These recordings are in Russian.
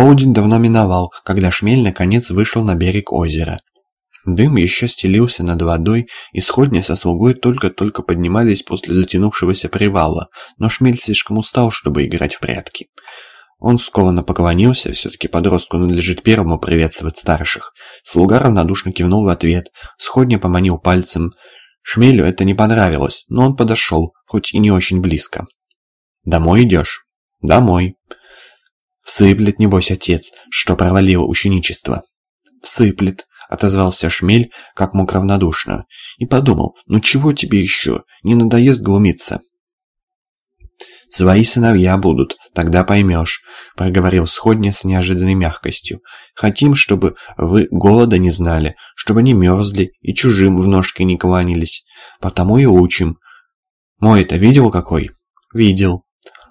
Полдень давно миновал, когда Шмель наконец вышел на берег озера. Дым еще стелился над водой, и сходни со слугой только-только поднимались после затянувшегося привала, но Шмель слишком устал, чтобы играть в прятки. Он скованно поклонился, все-таки подростку надлежит первому приветствовать старших. Слуга равнодушно кивнул в ответ, сходня поманил пальцем. Шмелю это не понравилось, но он подошел, хоть и не очень близко. «Домой идешь?» «Домой». «Всыплет, небось, отец, что провалило ученичество». «Всыплет», — отозвался Шмель, как мог равнодушно, и подумал, ну чего тебе еще, не надоест глумиться. «Свои сыновья будут, тогда поймешь», — проговорил Сходня с неожиданной мягкостью. «Хотим, чтобы вы голода не знали, чтобы не мерзли и чужим в ножки не кланялись. Потому и учим. Мой-то видел какой?» «Видел».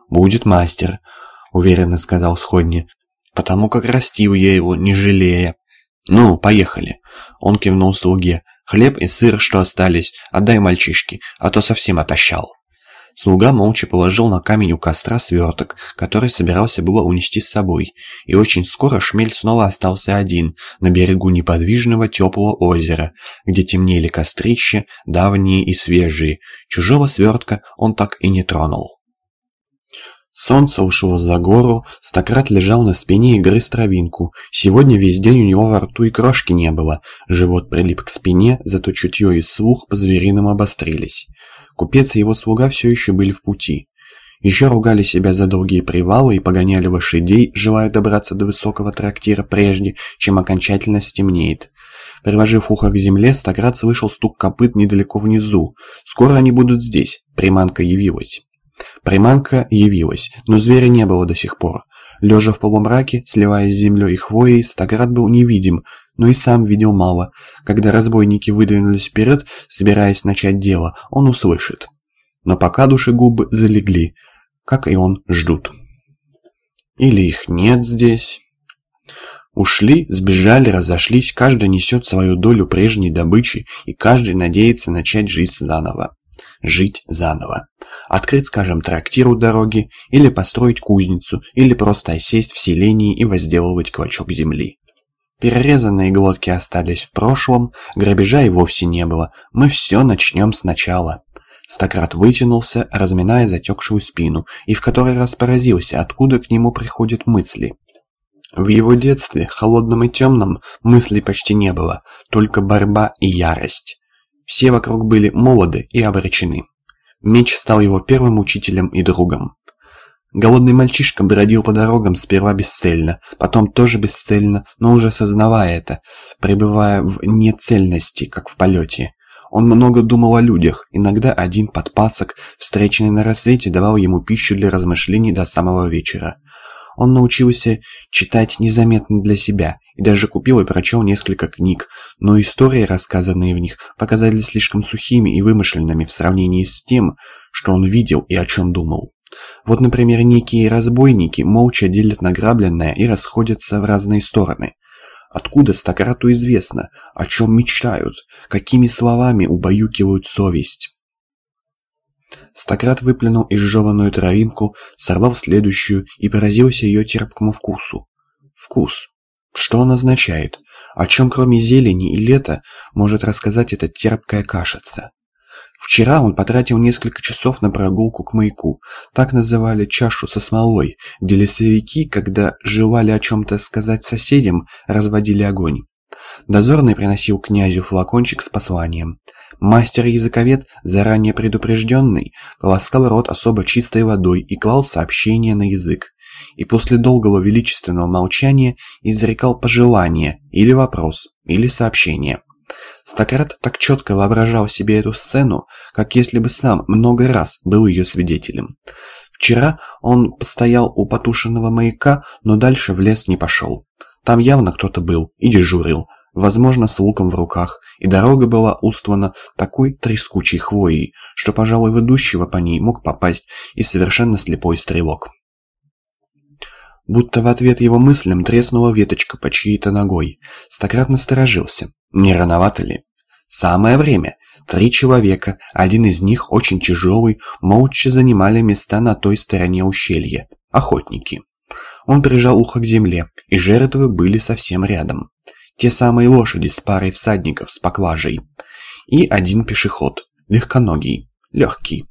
«Будет мастер», — уверенно сказал Сходня. «Потому как растил я его, не жалея». «Ну, поехали». Он кивнул слуге. «Хлеб и сыр, что остались, отдай мальчишке, а то совсем отощал». Слуга молча положил на камень у костра сверток, который собирался было унести с собой, и очень скоро Шмель снова остался один, на берегу неподвижного теплого озера, где темнели кострища, давние и свежие. Чужого свертка он так и не тронул. Солнце ушло за гору, Стократ лежал на спине и грыз травинку. Сегодня весь день у него во рту и крошки не было. Живот прилип к спине, зато чутье и слух по-звериному обострились. Купец и его слуга все еще были в пути. Еще ругали себя за долгие привалы и погоняли лошадей, желая добраться до высокого трактира прежде, чем окончательно стемнеет. Приложив ухо к земле, Стократ слышал стук копыт недалеко внизу. Скоро они будут здесь. Приманка явилась. Приманка явилась, но зверя не было до сих пор. Лежа в полумраке, сливаясь с землей и хвоей, Стократ был невидим, но и сам видел мало. Когда разбойники выдвинулись вперед, собираясь начать дело, он услышит. Но пока душегубы залегли, как и он, ждут. Или их нет здесь. Ушли, сбежали, разошлись, каждый несет свою долю прежней добычи, и каждый надеется начать жизнь заново. Жить заново. Открыть, скажем, трактир у дороги, или построить кузницу, или просто осесть в селении и возделывать клочок земли. Перерезанные глотки остались в прошлом, грабежа и вовсе не было. Мы все начнем сначала. Стократ вытянулся, разминая затекшую спину, и в который раз поразился, откуда к нему приходят мысли. В его детстве, холодном и темном, мыслей почти не было, только борьба и ярость. Все вокруг были молоды и обречены. Меч стал его первым учителем и другом. Голодный мальчишка бродил по дорогам сперва бесцельно, потом тоже бесцельно, но уже сознавая это, пребывая в нецельности, как в полете. Он много думал о людях, иногда один подпасок, встреченный на рассвете, давал ему пищу для размышлений до самого вечера. Он научился читать незаметно для себя, и даже купил и прочел несколько книг, но истории, рассказанные в них, показались слишком сухими и вымышленными в сравнении с тем, что он видел и о чем думал. Вот, например, некие разбойники молча делят награбленное и расходятся в разные стороны. Откуда Стократу известно, о чем мечтают, какими словами убаюкивают совесть? Стократ выплюнул изжеванную травинку, сорвал следующую и поразился ее терпкому вкусу. Вкус. Что он означает? О чем кроме зелени и лета может рассказать эта терпкая кашица? Вчера он потратил несколько часов на прогулку к маяку. Так называли чашу со смолой, где лесовики, когда желали о чем-то сказать соседям, разводили огонь. Дозорный приносил князю флакончик с посланием. Мастер-языковед, заранее предупрежденный, полоскал рот особо чистой водой и клал сообщение на язык. И после долгого величественного молчания изрекал пожелание, или вопрос, или сообщение. Стократ так четко воображал себе эту сцену, как если бы сам много раз был ее свидетелем. Вчера он постоял у потушенного маяка, но дальше в лес не пошел. Там явно кто-то был и дежурил, возможно, с луком в руках, и дорога была устлана такой трескучей хвоей, что, пожалуй, в идущего по ней мог попасть и совершенно слепой стрелок. Будто в ответ его мыслям треснула веточка по чьей-то ногой. Стократ насторожился. Не рановато ли? Самое время. Три человека, один из них очень тяжелый, молча занимали места на той стороне ущелья. Охотники. Он прижал ухо к земле, и жертвы были совсем рядом. Те самые лошади с парой всадников с поклажей. И один пешеход, легконогий, легкий.